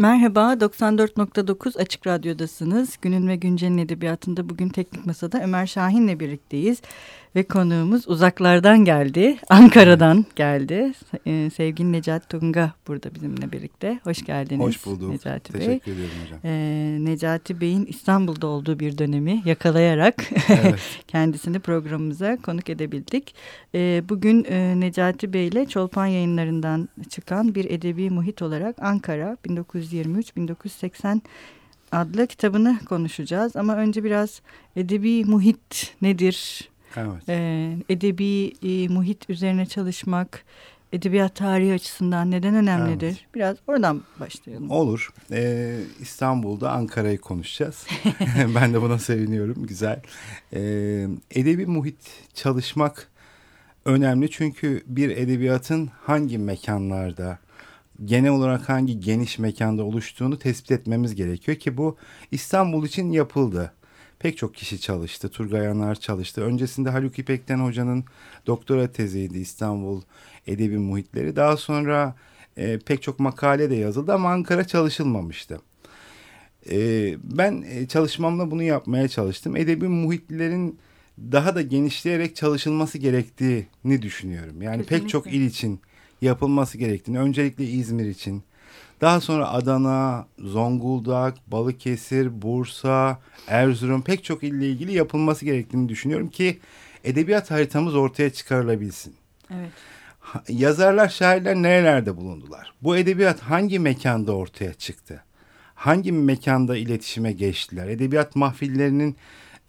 Merhaba, 94.9 Açık Radyo'dasınız. Günün ve Güncel'in edebiyatında bugün Teknik Masa'da Ömer Şahin'le birlikteyiz. Ve konuğumuz uzaklardan geldi, Ankara'dan geldi. Ee, sevgili Necati Tunga burada bizimle birlikte. Hoş geldiniz. Hoş bulduk. Necati Bey. Teşekkür ederim hocam. Ee, Necati Bey'in İstanbul'da olduğu bir dönemi yakalayarak evet. kendisini programımıza konuk edebildik. Ee, bugün e, Necati Bey ile Çolpan yayınlarından çıkan bir edebi muhit olarak Ankara 1923-1980 adlı kitabını konuşacağız. Ama önce biraz edebi muhit nedir? Evet. E, edebi e, muhit üzerine çalışmak edebiyat tarihi açısından neden önemlidir? Evet. Biraz oradan başlayalım. Olur. Ee, İstanbul'da Ankara'yı konuşacağız. ben de buna seviniyorum. Güzel. Ee, edebi muhit çalışmak önemli çünkü bir edebiyatın hangi mekanlarda genel olarak hangi geniş mekanda oluştuğunu tespit etmemiz gerekiyor ki bu İstanbul için yapıldı pek çok kişi çalıştı. Turgay Anar çalıştı. Öncesinde Haluk İpekten Hoca'nın doktora teziydi İstanbul Edebi Muhitleri. Daha sonra e, pek çok makale de yazıldı ama Ankara çalışılmamıştı. E, ben e, çalışmamla bunu yapmaya çalıştım. Edebi muhitlerin daha da genişleyerek çalışılması gerektiğini düşünüyorum. Yani Kesinlikle. pek çok il için yapılması gerektiğini. Öncelikle İzmir için, daha sonra Adana, Zonguldak, Balıkesir, Bursa, Erzurum pek çok ille ilgili yapılması gerektiğini düşünüyorum ki edebiyat haritamız ortaya çıkarılabilsin. Evet. Yazarlar, şairler nerelerde bulundular? Bu edebiyat hangi mekanda ortaya çıktı? Hangi mekanda iletişime geçtiler? Edebiyat mahfillerinin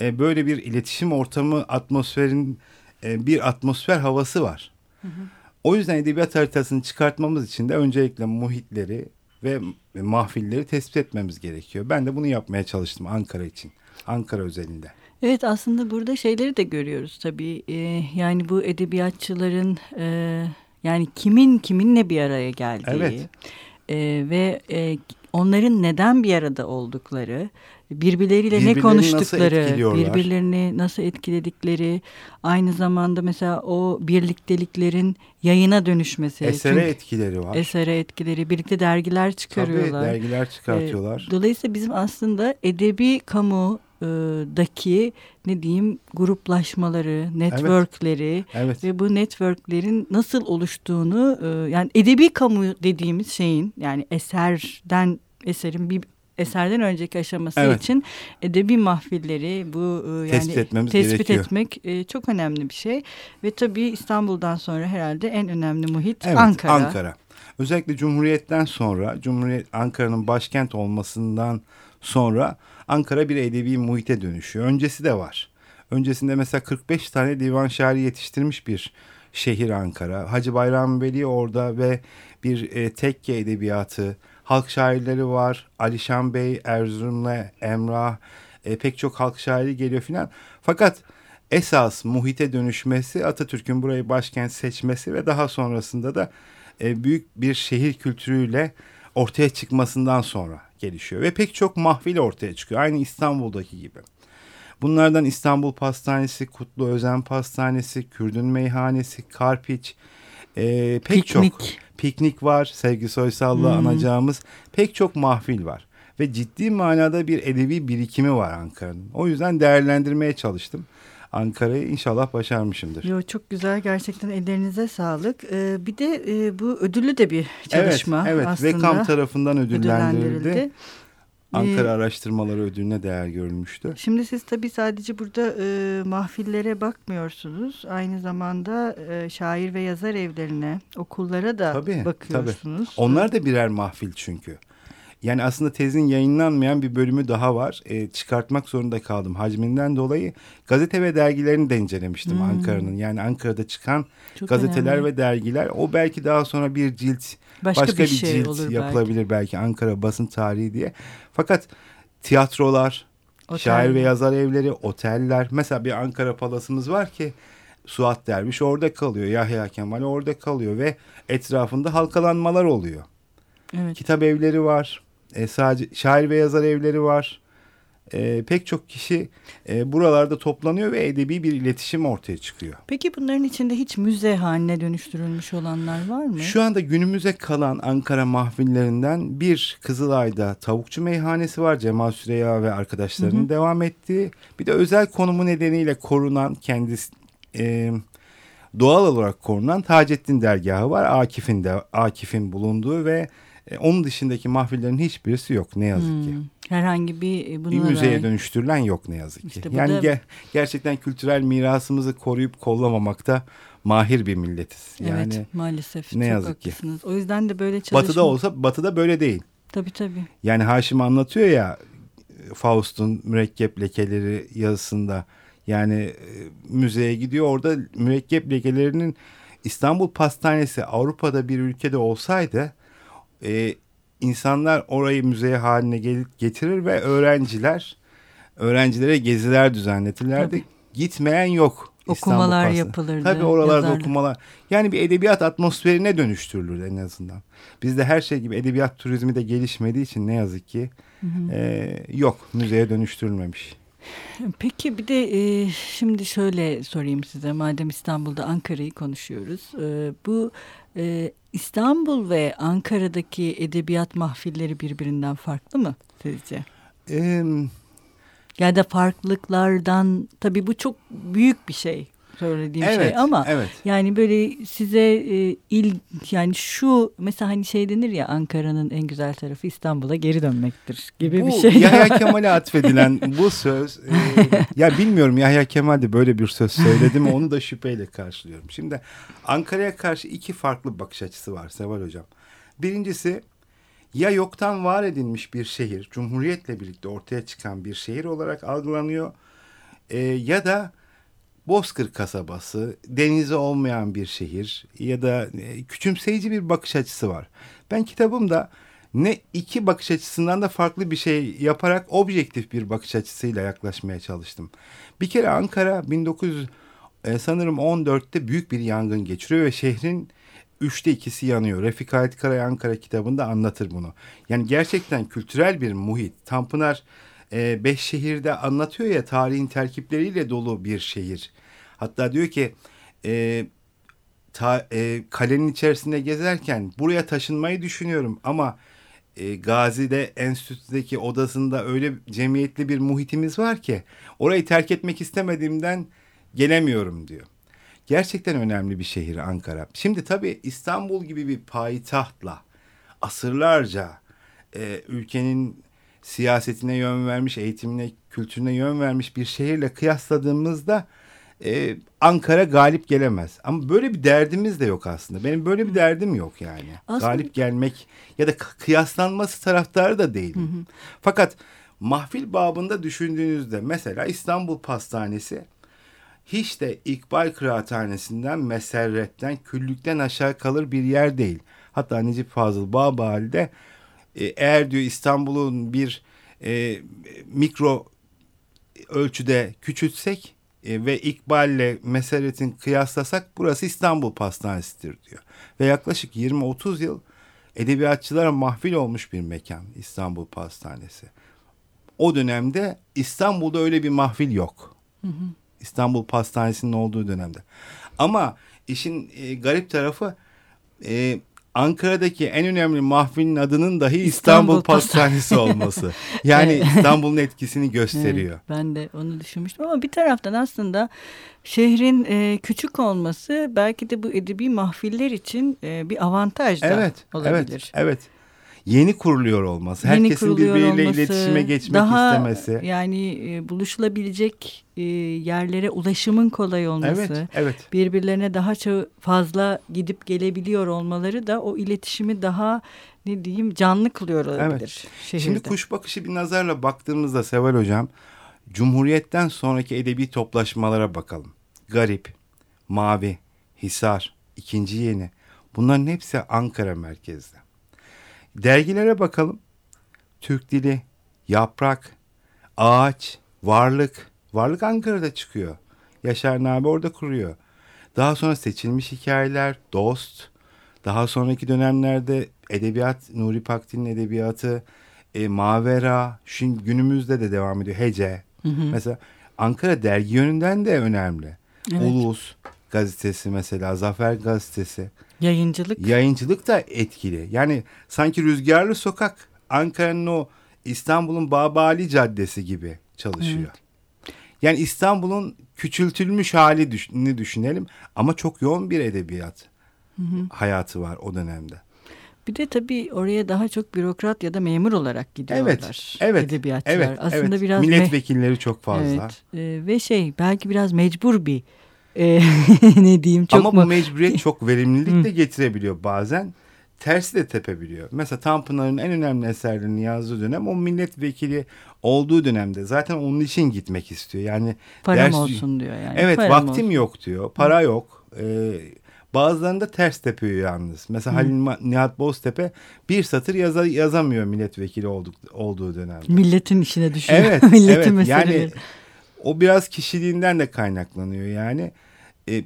e, böyle bir iletişim ortamı, atmosferin e, bir atmosfer havası var. Hı hı. O yüzden edebiyat haritasını çıkartmamız için de öncelikle muhitleri, ve mahfilleri tespit etmemiz gerekiyor. Ben de bunu yapmaya çalıştım Ankara için. Ankara özelinde. Evet aslında burada şeyleri de görüyoruz tabii. Ee, yani bu edebiyatçıların e, yani kimin kiminle bir araya geldiği evet. e, ve e, onların neden bir arada oldukları birbirleriyle ne konuştukları, nasıl birbirlerini nasıl etkiledikleri, aynı zamanda mesela o birlikteliklerin yayına dönüşmesi. Esere Çünkü etkileri var. Esere etkileri, birlikte dergiler çıkarıyorlar. Tabii dergiler çıkartıyorlar. Ee, dolayısıyla bizim aslında edebi kamu daki ne diyeyim gruplaşmaları, networkleri evet, evet. ve bu networklerin nasıl oluştuğunu yani edebi kamu dediğimiz şeyin yani eserden eserin bir eserden önceki aşaması evet. için edebi mahfilleri bu yani tespit, etmemiz tespit gerekiyor. etmek e, çok önemli bir şey ve tabii İstanbul'dan sonra herhalde en önemli muhit evet, Ankara. Ankara. Özellikle Cumhuriyet'ten sonra Cumhuriyet Ankara'nın başkent olmasından sonra Ankara bir edebi muhite dönüşüyor. Öncesi de var. Öncesinde mesela 45 tane divan şairi yetiştirmiş bir şehir Ankara. Hacı Bayram Veli orada ve bir e, tekke edebiyatı, halk şairleri var. Alişan Bey, Erzurum'la Emrah, e, pek çok halk şairi geliyor filan. Fakat esas muhite dönüşmesi Atatürk'ün burayı başkent seçmesi ve daha sonrasında da e, büyük bir şehir kültürüyle ortaya çıkmasından sonra gelişiyor. Ve pek çok mahfil ortaya çıkıyor. Aynı İstanbul'daki gibi. Bunlardan İstanbul Pastanesi, Kutlu Özen Pastanesi, Kürdün Meyhanesi, Karpiç, e, pek Piknik. çok piknik var. Sevgi Soysal'la hmm. anacağımız pek çok mahfil var. Ve ciddi manada bir edebi birikimi var Ankara'nın. O yüzden değerlendirmeye çalıştım. Ankara'yı inşallah başarmışımdır. Yo, çok güzel gerçekten ellerinize sağlık. Ee, bir de e, bu ödüllü de bir çalışma evet, evet. aslında. Vekam tarafından ödüllendirildi. Ankara ee, Araştırmaları Ödülü'ne değer görülmüştü. Şimdi siz tabii sadece burada e, mahfillere bakmıyorsunuz. Aynı zamanda e, şair ve yazar evlerine, okullara da tabii, bakıyorsunuz. Tabii. Onlar da birer mahfil çünkü. Yani aslında tezin yayınlanmayan bir bölümü daha var. E, çıkartmak zorunda kaldım hacminden dolayı. Gazete ve dergilerini de incelemiştim hmm. Ankara'nın. Yani Ankara'da çıkan Çok gazeteler önemli. ve dergiler. O belki daha sonra bir cilt, başka, başka bir, bir şey cilt olur yapılabilir belki. belki Ankara basın tarihi diye. Fakat tiyatrolar, Otel. şair ve yazar evleri, oteller. Mesela bir Ankara Palasımız var ki Suat Derviş orada kalıyor. Yahya Kemal orada kalıyor ve etrafında halkalanmalar oluyor. Evet. Kitap evleri var. E, sadece şair ve yazar evleri var. e, pek çok kişi e, buralarda toplanıyor ve edebi bir iletişim ortaya çıkıyor. Peki bunların içinde hiç müze haline dönüştürülmüş olanlar var mı? Şu anda günümüze kalan Ankara mahfillerinden bir Kızılay'da tavukçu meyhanesi var. Cemal Süreyya ve arkadaşlarının hı hı. devam ettiği. Bir de özel konumu nedeniyle korunan kendisi... E, doğal olarak korunan Taceddin dergahı var. Akif'in de Akif'in bulunduğu ve e, onun dışındaki mahfillerin hiçbirisi yok ne yazık hmm. ki. Herhangi bir e, bir müzeye dair... dönüştürülen yok ne yazık ki. İşte yani da... ge gerçekten kültürel mirasımızı koruyup kollamamakta mahir bir milletiz. Yani evet maalesef ne çok yazık haklısınız. Ki. O yüzden de böyle çalışma. Batı'da olsa Batı'da böyle değil. Tabii tabii. Yani Haşim anlatıyor ya Faust'un mürekkep lekeleri yazısında. Yani e, müzeye gidiyor orada mürekkep lekelerinin İstanbul Pastanesi Avrupa'da bir ülkede olsaydı e, insanlar orayı müzeye haline getirir ve öğrenciler öğrencilere geziler düzenletirlerdi. Tabii. Gitmeyen yok. Okumalar yapılırdı. Tabii oralarda yazardı. okumalar. Yani bir edebiyat atmosferine dönüştürülür en azından. Bizde her şey gibi edebiyat turizmi de gelişmediği için ne yazık ki hı hı. E, yok müzeye dönüştürülmemiş. Peki bir de e, şimdi şöyle sorayım size madem İstanbul'da Ankara'yı konuşuyoruz. E, bu e, İstanbul ve Ankara'daki edebiyat mahfilleri birbirinden farklı mı sizce? Ee, ya da farklılıklardan tabii bu çok büyük bir şey söylediğim şey evet, şey ama evet. yani böyle size e, il yani şu mesela hani şey denir ya Ankara'nın en güzel tarafı İstanbul'a geri dönmektir gibi bu, bir şey. Yahya Kemal'e atfedilen bu söz e, ya bilmiyorum Yahya Kemal de böyle bir söz söyledi mi onu da şüpheyle karşılıyorum. Şimdi Ankara'ya karşı iki farklı bakış açısı var Seval Hocam. Birincisi ya yoktan var edilmiş bir şehir, Cumhuriyet'le birlikte ortaya çıkan bir şehir olarak algılanıyor e, ya da Bozkır kasabası, denizi olmayan bir şehir ya da e, küçümseyici bir bakış açısı var. Ben kitabımda ne iki bakış açısından da farklı bir şey yaparak objektif bir bakış açısıyla yaklaşmaya çalıştım. Bir kere Ankara 1900 e, sanırım 14'te büyük bir yangın geçiriyor ve şehrin üçte ikisi yanıyor. Refik Halit Karay Ankara kitabında anlatır bunu. Yani gerçekten kültürel bir muhit. Tanpınar e, beş şehirde anlatıyor ya tarihin terkipleriyle dolu bir şehir. Hatta diyor ki e, ta, e, kalenin içerisinde gezerken buraya taşınmayı düşünüyorum ama e, Gazi'de enstitüdeki odasında öyle cemiyetli bir muhitimiz var ki orayı terk etmek istemediğimden gelemiyorum diyor. Gerçekten önemli bir şehir Ankara. Şimdi tabii İstanbul gibi bir payitahtla asırlarca e, ülkenin siyasetine yön vermiş, eğitimine, kültürüne yön vermiş bir şehirle kıyasladığımızda e, Ankara galip gelemez. Ama böyle bir derdimiz de yok aslında. Benim böyle bir derdim yok yani. Aslında... Galip gelmek ya da kıyaslanması taraftarı da değil. Fakat mahfil babında düşündüğünüzde mesela İstanbul Pastanesi hiç de İkbal Kıraathanesi'nden, Meserret'ten, Küllük'ten aşağı kalır bir yer değil. Hatta Necip Fazıl Bağbali'de e, eğer diyor İstanbul'un bir e, mikro ölçüde küçültsek e, ve İkbal'le Meseret'in kıyaslasak burası İstanbul Pastanesi'dir diyor. Ve yaklaşık 20-30 yıl edebiyatçılara mahfil olmuş bir mekan İstanbul Pastanesi. O dönemde İstanbul'da öyle bir mahfil yok. Hı hı. İstanbul Pastanesi'nin olduğu dönemde. Ama işin e, garip tarafı e, Ankara'daki en önemli mahfilin adının dahi İstanbul, İstanbul Pastanesi olması. Yani İstanbul'un etkisini gösteriyor. Evet, ben de onu düşünmüştüm ama bir taraftan aslında şehrin e, küçük olması belki de bu edebi mahfiller için e, bir avantaj da evet, olabilir. Evet, evet yeni kuruluyor olması, yeni herkesin birbiriyle olması, iletişime geçmek daha, istemesi. Yani e, buluşulabilecek e, yerlere ulaşımın kolay olması, evet, evet. birbirlerine daha çok fazla gidip gelebiliyor olmaları da o iletişimi daha ne diyeyim canlı kılıyor olabilir evet. şehirde. Şimdi kuş bakışı bir nazarla baktığımızda Seval Hocam, Cumhuriyet'ten sonraki edebi toplaşmalara bakalım. Garip, Mavi, Hisar, İkinci Yeni bunların hepsi Ankara merkezli. Dergilere bakalım. Türk Dili, Yaprak, Ağaç, Varlık. Varlık Ankara'da çıkıyor. Yaşar Nabi orada kuruyor. Daha sonra seçilmiş hikayeler, Dost. Daha sonraki dönemlerde edebiyat, Nuri Pakdil'in edebiyatı, e, Mavera, şimdi günümüzde de devam ediyor. Hece. Hı hı. Mesela Ankara dergi yönünden de önemli. Evet. Ulus gazetesi mesela, Zafer gazetesi. Yayıncılık. Yayıncılık da etkili. Yani sanki Rüzgarlı Sokak Ankara'nın o İstanbul'un Babali Caddesi gibi çalışıyor. Evet. Yani İstanbul'un küçültülmüş halini düşünelim ama çok yoğun bir edebiyat hı hı. hayatı var o dönemde. Bir de tabii oraya daha çok bürokrat ya da memur olarak gidiyorlar. Evet, evet, edebiyatçılar. Evet, Aslında evet. biraz milletvekilleri çok fazla. Evet, e, ve şey belki biraz mecbur bir e, ne diyeyim çok Ama mu? bu mecburiyet çok verimlilik de getirebiliyor bazen. Tersi de tepebiliyor. Mesela Tanpınar'ın en önemli eserlerini yazdığı dönem o milletvekili olduğu dönemde zaten onun için gitmek istiyor. Yani param ders, olsun diyor yani. Evet Param vaktim olsun. yok diyor. Para Hı. yok. Ee, Bazılarında ters tepiyor yalnız. Mesela Hı. Halil Nihat Boztepe bir satır yaza, yazamıyor milletvekili olduk, olduğu dönemde. Milletin işine düşüyor. Evet, Milletin evet. Yani o biraz kişiliğinden de kaynaklanıyor yani. E,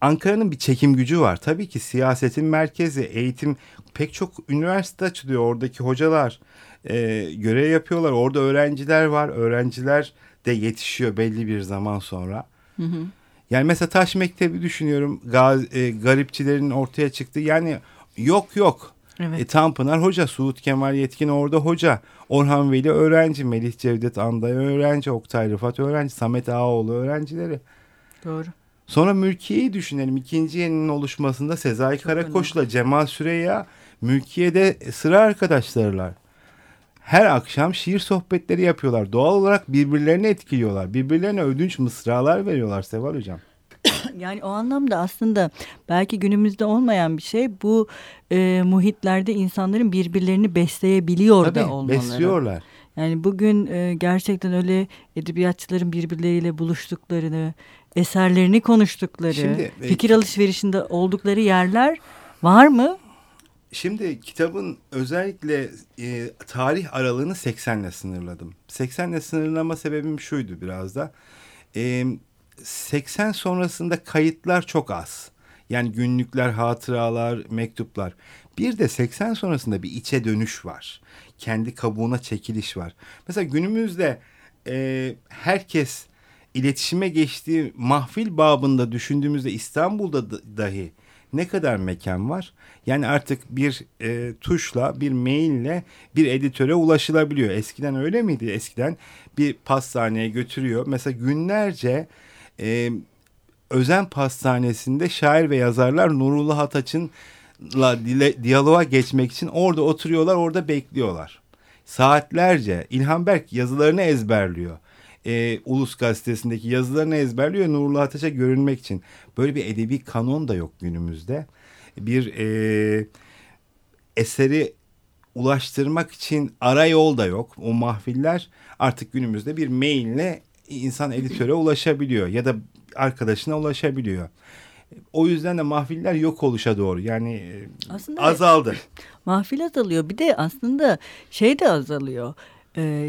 Ankara'nın bir çekim gücü var. Tabii ki siyasetin merkezi, eğitim pek çok üniversite açılıyor. Oradaki hocalar e, görev yapıyorlar. Orada öğrenciler var. Öğrenciler de yetişiyor belli bir zaman sonra. Hı hı. Yani mesela Taş Mektebi düşünüyorum. Gaz, e, garipçilerin ortaya çıktı. Yani yok yok. Evet. E, Tanpınar hoca, Suud Kemal Yetkin orada hoca. Orhan Veli öğrenci, Melih Cevdet Anday öğrenci, Oktay Rıfat öğrenci, Samet Ağaoğlu öğrencileri. Doğru. Sonra Mülkiye'yi düşünelim. İkinci yeninin oluşmasında Sezai Karakoç'la Cemal Süreyya Mülkiye'de sıra arkadaşlarlar her akşam şiir sohbetleri yapıyorlar. Doğal olarak birbirlerini etkiliyorlar. Birbirlerine ödünç mısralar veriyorlar Seval Hocam. Yani o anlamda aslında belki günümüzde olmayan bir şey bu e, muhitlerde insanların birbirlerini besleyebiliyor Tabii, da olmaları. besliyorlar. Yani bugün e, gerçekten öyle edebiyatçıların birbirleriyle buluştuklarını, eserlerini konuştukları, Şimdi, e, fikir alışverişinde oldukları yerler var mı? Şimdi kitabın özellikle e, tarih aralığını 80'le sınırladım. 80'le sınırlama sebebim şuydu biraz da. E, 80 sonrasında kayıtlar çok az. Yani günlükler, hatıralar, mektuplar. Bir de 80 sonrasında bir içe dönüş var. Kendi kabuğuna çekiliş var. Mesela günümüzde e, herkes iletişime geçtiği mahfil babında düşündüğümüzde İstanbul'da dahi ne kadar mekan var? Yani artık bir e, tuşla, bir maille bir editöre ulaşılabiliyor. Eskiden öyle miydi? Eskiden bir pastaneye götürüyor. Mesela günlerce e, Özen Pastanesi'nde şair ve yazarlar Nurullah Ataç'ın dile, diyaloğa geçmek için orada oturuyorlar, orada bekliyorlar. Saatlerce İlhan Berk yazılarını ezberliyor e, Ulus Gazetesi'ndeki yazılarını ezberliyor Nurullah Ateş'e görünmek için. Böyle bir edebi kanon da yok günümüzde. Bir e, eseri ulaştırmak için ara yol da yok. O mahfiller artık günümüzde bir maille insan editöre ulaşabiliyor ya da arkadaşına ulaşabiliyor. O yüzden de mahfiller yok oluşa doğru yani e, aslında azaldı. Mahfil azalıyor bir de aslında şey de azalıyor.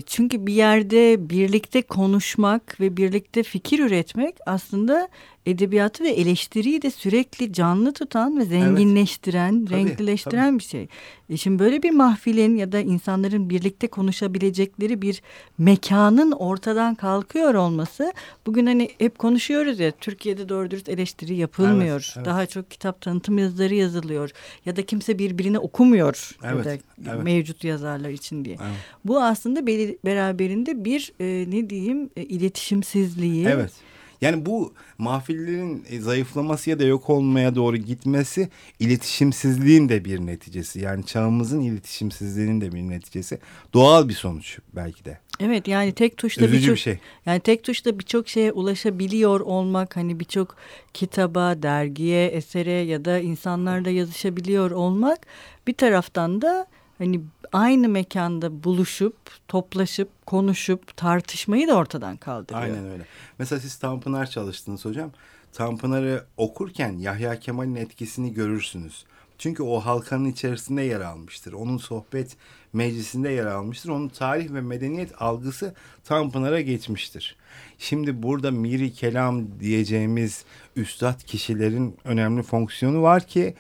Çünkü bir yerde birlikte konuşmak ve birlikte fikir üretmek aslında edebiyatı ve eleştiriyi de sürekli canlı tutan ve zenginleştiren, evet. renklileştiren tabii. bir şey. E şimdi böyle bir mahfilin ya da insanların birlikte konuşabilecekleri bir mekanın ortadan kalkıyor olması bugün hani hep konuşuyoruz ya Türkiye'de doğru dürüst eleştiri yapılmıyor. Evet, evet. Daha çok kitap tanıtım yazıları yazılıyor ya da kimse birbirine okumuyor evet, ya da evet. mevcut yazarlar için diye. Evet. Bu aslında beraberinde bir e, ne diyeyim e, iletişimsizliği. Evet yani bu mahfillerin e, zayıflaması ya da yok olmaya doğru gitmesi iletişimsizliğin de bir neticesi. Yani çağımızın iletişimsizliğinin de bir neticesi. Doğal bir sonuç belki de. Evet yani tek tuşla birçok bir şey. Yani tek tuşla birçok şeye ulaşabiliyor olmak hani birçok kitaba, dergiye, esere ya da insanlarla yazışabiliyor olmak bir taraftan da hani aynı mekanda buluşup, toplaşıp, konuşup, tartışmayı da ortadan kaldırıyor. Aynen öyle. Mesela siz Tanpınar çalıştınız hocam. Tanpınar'ı okurken Yahya Kemal'in etkisini görürsünüz. Çünkü o halkanın içerisinde yer almıştır. Onun sohbet meclisinde yer almıştır. Onun tarih ve medeniyet algısı Tanpınar'a geçmiştir. Şimdi burada miri kelam diyeceğimiz üstad kişilerin önemli fonksiyonu var ki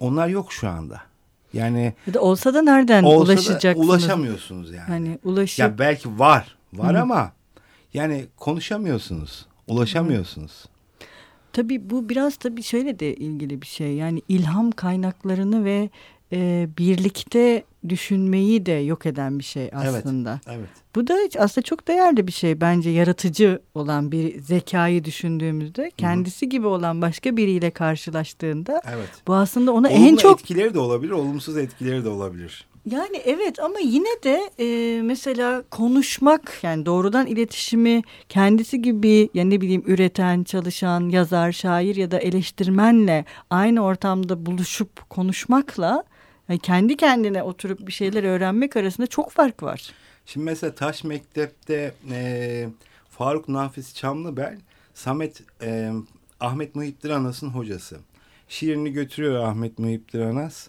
onlar yok şu anda. Yani ya da olsa da nereden olsa ulaşacaksınız? Da ulaşamıyorsunuz yani. Hani ulaşıp ya belki var, var Hı. ama yani konuşamıyorsunuz, ulaşamıyorsunuz. Hı. Tabii bu biraz tabii şöyle de ilgili bir şey. Yani ilham kaynaklarını ve e, birlikte düşünmeyi de yok eden bir şey aslında. Evet, evet. Bu da aslında çok değerli bir şey bence yaratıcı olan bir zekayı düşündüğümüzde kendisi Hı -hı. gibi olan başka biriyle karşılaştığında evet. bu aslında ona Olumlu en çok etkileri de olabilir, olumsuz etkileri de olabilir. Yani evet ama yine de e, mesela konuşmak yani doğrudan iletişimi kendisi gibi yani ne bileyim üreten, çalışan, yazar, şair ya da eleştirmenle aynı ortamda buluşup konuşmakla yani kendi kendine oturup bir şeyler öğrenmek arasında çok fark var. Şimdi mesela Taş Mektep'te e, Faruk Nafiz Çamlıbel, Samet e, Ahmet Muhittin Anas'ın hocası. Şiirini götürüyor Ahmet Muhittin Anas.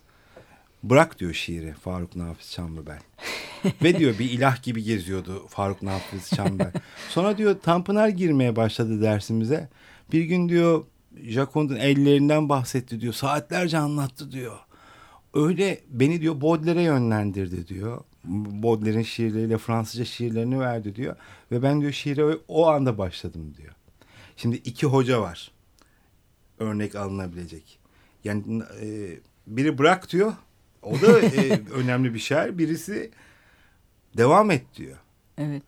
Bırak diyor şiiri Faruk Nafiz Çamlıbel. Ve diyor bir ilah gibi geziyordu Faruk Nafiz Çamlıbel. Sonra diyor Tanpınar girmeye başladı dersimize. Bir gün diyor Jacond'un ellerinden bahsetti diyor. Saatlerce anlattı diyor öyle beni diyor Baudelaire'e yönlendirdi diyor. Baudelaire'in şiirleriyle Fransızca şiirlerini verdi diyor. Ve ben diyor şiire o anda başladım diyor. Şimdi iki hoca var. Örnek alınabilecek. Yani e, biri bırak diyor. O da e, önemli bir şair. Birisi devam et diyor. Evet.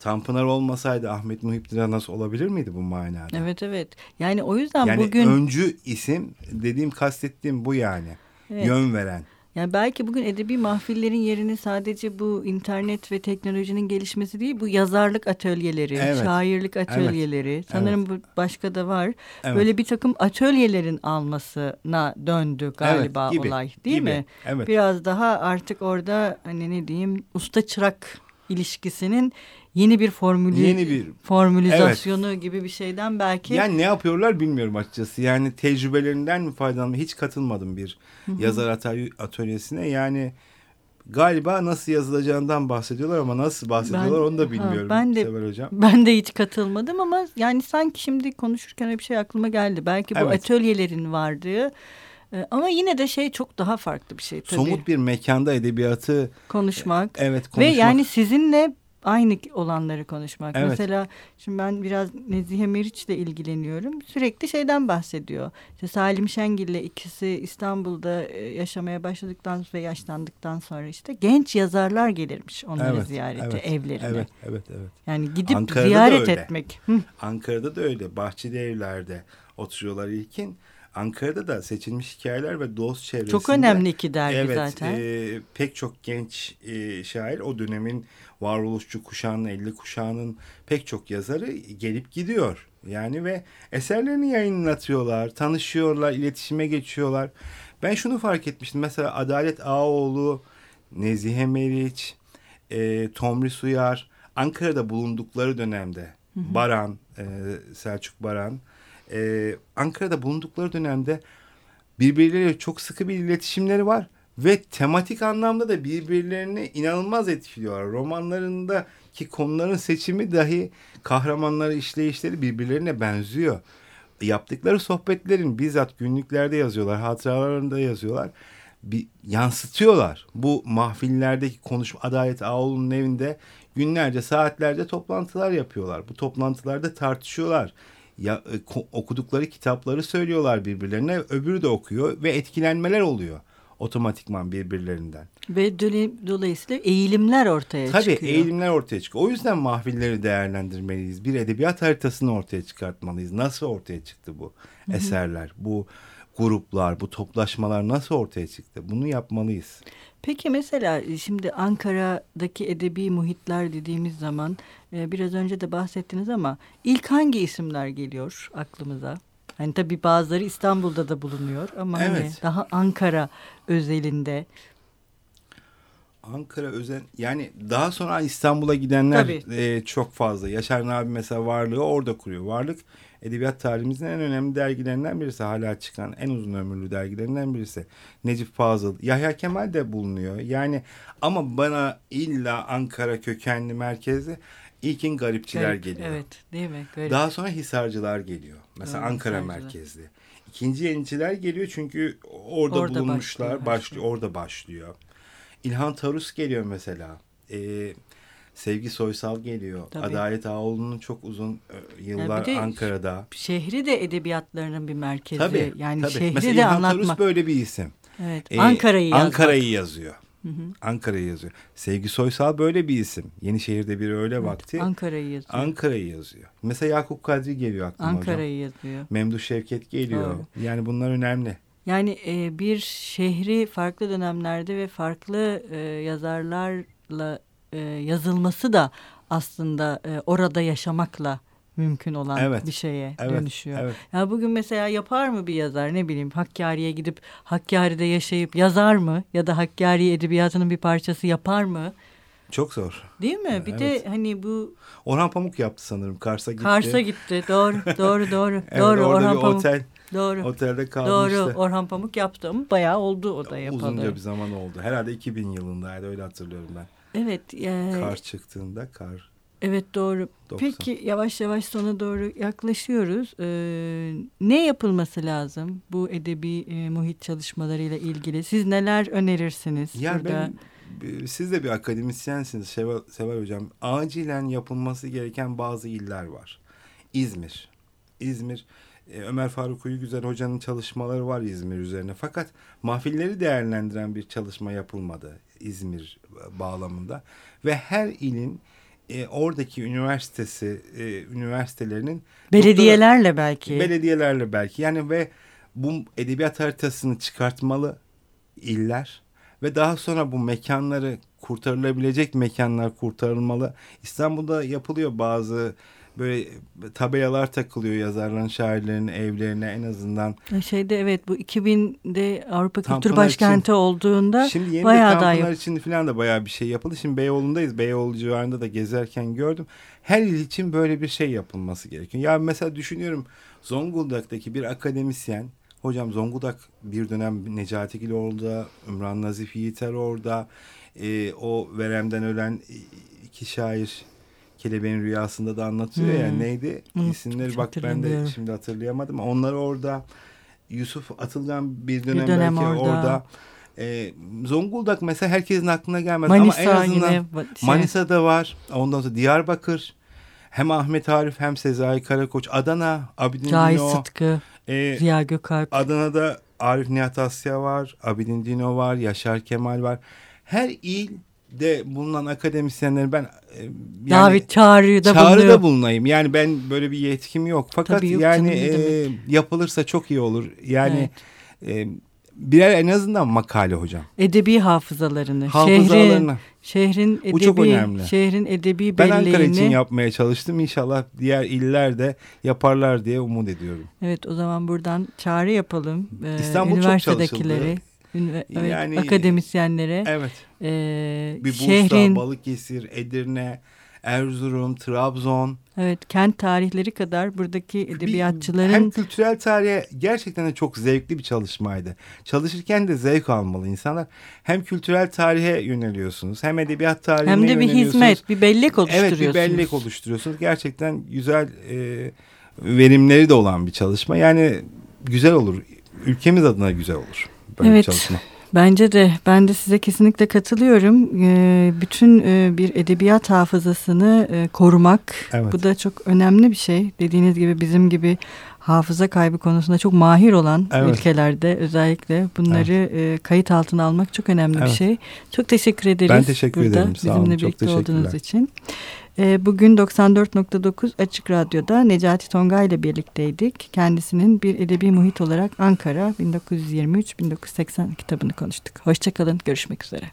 Tanpınar olmasaydı Ahmet Muhip nasıl olabilir miydi bu manada? Evet evet. Yani o yüzden yani bugün... öncü isim dediğim kastettiğim bu yani evet. yön veren. Yani belki bugün edebi mahfillerin yerini sadece bu internet ve teknolojinin gelişmesi değil, bu yazarlık atölyeleri, evet. şairlik atölyeleri, evet. sanırım evet. bu başka da var. Evet. Böyle bir takım atölyelerin almasına döndü galiba evet, gibi, olay, değil gibi. mi? Evet. Biraz daha artık orada hani ne diyeyim, usta çırak ilişkisinin yeni bir formülü yeni bir formülizasyonu evet. gibi bir şeyden belki. Yani ne yapıyorlar bilmiyorum açıkçası. Yani tecrübelerinden mi faydalanma hiç katılmadım bir yazar atölyesine. Yani galiba nasıl yazılacağından bahsediyorlar ama nasıl bahsediyorlar ben, onu da bilmiyorum. Ha, ben de hocam. ben de hiç katılmadım ama yani sanki şimdi konuşurken bir şey aklıma geldi. Belki bu evet. atölyelerin vardığı e, ama yine de şey çok daha farklı bir şey tabii. Somut bir mekanda edebiyatı konuşmak. Evet konuşmak. Ve yani sizinle aynı olanları konuşmak. Evet. Mesela şimdi ben biraz Nezihe Meriç'le ilgileniyorum. Sürekli şeyden bahsediyor. İşte Salim Şengil'le ikisi İstanbul'da e, yaşamaya başladıktan ve yaşlandıktan sonra işte genç yazarlar gelirmiş onları evet, ziyarete evet, evlerine. Evet, evet, evet. Yani gidip Ankara'da ziyaret etmek. Hı. Ankara'da da öyle. Bahçeli evlerde oturuyorlar ilkin. Ankara'da da seçilmiş hikayeler ve dost çevresinde. Çok önemli iki dergi evet, zaten. Evet pek çok genç e, şair o dönemin varoluşçu kuşağının 50 kuşağının pek çok yazarı gelip gidiyor. Yani ve eserlerini yayınlatıyorlar, tanışıyorlar, iletişime geçiyorlar. Ben şunu fark etmiştim. Mesela Adalet Ağoğlu, Nezihe Meriç, e, Tomris Uyar, Ankara'da bulundukları dönemde hı hı. Baran, e, Selçuk Baran, e, Ankara'da bulundukları dönemde birbirleriyle çok sıkı bir iletişimleri var ve tematik anlamda da birbirlerini inanılmaz etkiliyorlar. Romanlarındaki konuların seçimi dahi kahramanları işleyişleri birbirlerine benziyor. Yaptıkları sohbetlerin bizzat günlüklerde yazıyorlar, hatıralarında yazıyorlar. Bir yansıtıyorlar. Bu mahfillerdeki konuşma Adalet Ağoğlu'nun evinde günlerce, saatlerce toplantılar yapıyorlar. Bu toplantılarda tartışıyorlar ya, e, okudukları kitapları söylüyorlar birbirlerine. Öbürü de okuyor ve etkilenmeler oluyor otomatikman birbirlerinden. Ve dolayısıyla eğilimler ortaya Tabii, çıkıyor. Tabii eğilimler ortaya çıkıyor. O yüzden mahvilleri değerlendirmeliyiz. Bir edebiyat haritasını ortaya çıkartmalıyız. Nasıl ortaya çıktı bu Hı -hı. eserler, bu gruplar, bu toplaşmalar nasıl ortaya çıktı? Bunu yapmalıyız. Peki mesela e, şimdi Ankara'daki edebi muhitler dediğimiz zaman e, biraz önce de bahsettiniz ama ilk hangi isimler geliyor aklımıza? Hani tabii bazıları İstanbul'da da bulunuyor ama hani evet. hani daha Ankara özelinde. Ankara özel yani daha sonra İstanbul'a gidenler e, çok fazla. Yaşar abi mesela varlığı orada kuruyor. Varlık edebiyat tarihimizin en önemli dergilerinden birisi. Hala çıkan en uzun ömürlü dergilerinden birisi. Necip Fazıl, Yahya Kemal de bulunuyor. Yani ama bana illa Ankara kökenli merkezi ilkin garipçiler Garip, geliyor. Evet değil mi? Garip. Daha sonra Hisarcılar geliyor. Mesela Doğru, Ankara Hisarcılar. merkezli. İkinci yeniciler geliyor çünkü orada, orada bulunmuşlar. Başlıyor, başlıyor, orada başlıyor. İlhan Tarus geliyor mesela. Ee, Sevgi Soysal geliyor. Tabii. Adalet Ağoğlu'nun çok uzun e, yıllar yani Ankara'da. Şehri de edebiyatlarının bir merkezi. Tabii, yani tabii. şehri Mesela de İlhan anlatmak. Tarus böyle bir isim. Evet. Ee, Ankara'yı Ankara'yı yazıyor. Ankara'yı yazıyor. Sevgi Soysal böyle bir isim. Yenişehir'de bir öyle evet, vakti. Ankara'yı yazıyor. Ankara'yı yazıyor. Mesela Yakup Kadri geliyor aklıma Ankara'yı yazıyor. Memduh Şevket geliyor. Doğru. Yani bunlar önemli. Yani e, bir şehri farklı dönemlerde ve farklı e, yazarlarla e, yazılması da aslında e, orada yaşamakla mümkün olan evet, bir şeye evet, dönüşüyor. Evet. Ya bugün mesela yapar mı bir yazar ne bileyim Hakkari'ye gidip Hakkari'de yaşayıp yazar mı ya da Hakkari edebiyatının bir parçası yapar mı? Çok zor. Değil mi? Bir evet. de hani bu Orhan Pamuk yaptı sanırım. Kars'a gitti. Kars'a gitti. Doğru, doğru, doğru. evet, doğru Orhan bir Pamuk. Otel, doğru. Otelde kalmıştı. Doğru. Orhan Pamuk yaptı ama bayağı oldu o da yapalı. Uzunca bir zaman oldu. Herhalde 2000 yılındaydı öyle hatırlıyorum ben. Evet. E, kar çıktığında kar. Evet doğru. 90. Peki yavaş yavaş sona doğru yaklaşıyoruz. Ee, ne yapılması lazım bu edebi e, muhit çalışmalarıyla ilgili? Siz neler önerirsiniz? Yani burada? ben siz de bir akademisyensiniz Seval, Seval Hocam. Acilen yapılması gereken bazı iller var. İzmir. İzmir e, Ömer Faruk Güzel Hoca'nın çalışmaları var İzmir üzerine. Fakat mahfilleri değerlendiren bir çalışma yapılmadı İzmir bağlamında. Ve her ilin e, oradaki üniversitesi, e, üniversitelerinin... Belediyelerle doktora, belki. Belediyelerle belki. Yani ve bu edebiyat haritasını çıkartmalı iller ve daha sonra bu mekanları kurtarılabilecek mekanlar kurtarılmalı. İstanbul'da yapılıyor bazı böyle tabelalar takılıyor yazarların, şairlerin evlerine en azından. Şeyde evet bu 2000'de Avrupa Tam Kültür Başkenti için, olduğunda şimdi yeni bayağı daha yap- için falan da bayağı bir şey yapıldı. Şimdi Beyoğlu'ndayız. Beyoğlu civarında da gezerken gördüm. Her il için böyle bir şey yapılması gerekiyor. Ya mesela düşünüyorum Zonguldak'taki bir akademisyen Hocam Zonguldak bir dönem Necati Gil orada, Ümran Nazif Yiğiter orada. E, o veremden ölen iki şair Kelebeğin Rüyasında da anlatıyor hmm. ya neydi? İsimleri bak ben de şimdi hatırlayamadım. Onlar orada Yusuf Atılgan bir dönem, bir dönem belki orada. orada. Ee, Zonguldak mesela herkesin aklına gelmez Manisa ama en azından yine, şey. Manisa'da var. Ondan sonra Diyarbakır. Hem Ahmet Arif hem Sezai Karakoç. Adana, Abidin Cahit Dino. Sıtkı, e, Ziya Gökalp. Adana'da Arif Nihat Asya var. Abidin Dino var. Yaşar Kemal var. Her il de bulunan akademisyenleri ben e, yani Davet çağrıda çağrıda bulunayım. Yani ben böyle bir yetkim yok. Fakat yok yani e, yapılırsa çok iyi olur. Yani evet. e, birer en azından makale hocam. Edebi hafızalarını, hafızalarını. şehrin şehrin edebi Bu çok önemli. şehrin edebi belleğini. Ben Ankara için yapmaya çalıştım. İnşallah diğer iller de yaparlar diye umut ediyorum. Evet o zaman buradan çağrı yapalım. Ee, İstanbul üniversitedekileri. Çok çalışıldı evet, yani akademisyenlere. Evet. E, bir Bursa, şehrin, Balıkesir, Edirne, Erzurum, Trabzon. Evet, kent tarihleri kadar buradaki edebiyatçıların... hem kültürel tarihe gerçekten de çok zevkli bir çalışmaydı. Çalışırken de zevk almalı insanlar. Hem kültürel tarihe yöneliyorsunuz, hem edebiyat tarihine Hem de bir hizmet, bir bellek oluşturuyorsunuz. Evet, bir bellek oluşturuyorsunuz. Gerçekten güzel e, verimleri de olan bir çalışma. Yani güzel olur. Ülkemiz adına güzel olur böyle evet. çalışma. Bence de ben de size kesinlikle katılıyorum. Ee, bütün e, bir edebiyat hafızasını e, korumak evet. bu da çok önemli bir şey. Dediğiniz gibi bizim gibi hafıza kaybı konusunda çok mahir olan evet. ülkelerde özellikle bunları evet. E, kayıt altına almak çok önemli evet. bir şey. Çok teşekkür ederiz. Ben teşekkür burada ederim. Sağ bizimle olun. birlikte olduğunuz için. Ee, bugün 94.9 Açık Radyo'da Necati Tonga ile birlikteydik. Kendisinin bir edebi muhit olarak Ankara 1923-1980 kitabını konuştuk. Hoşçakalın, görüşmek üzere.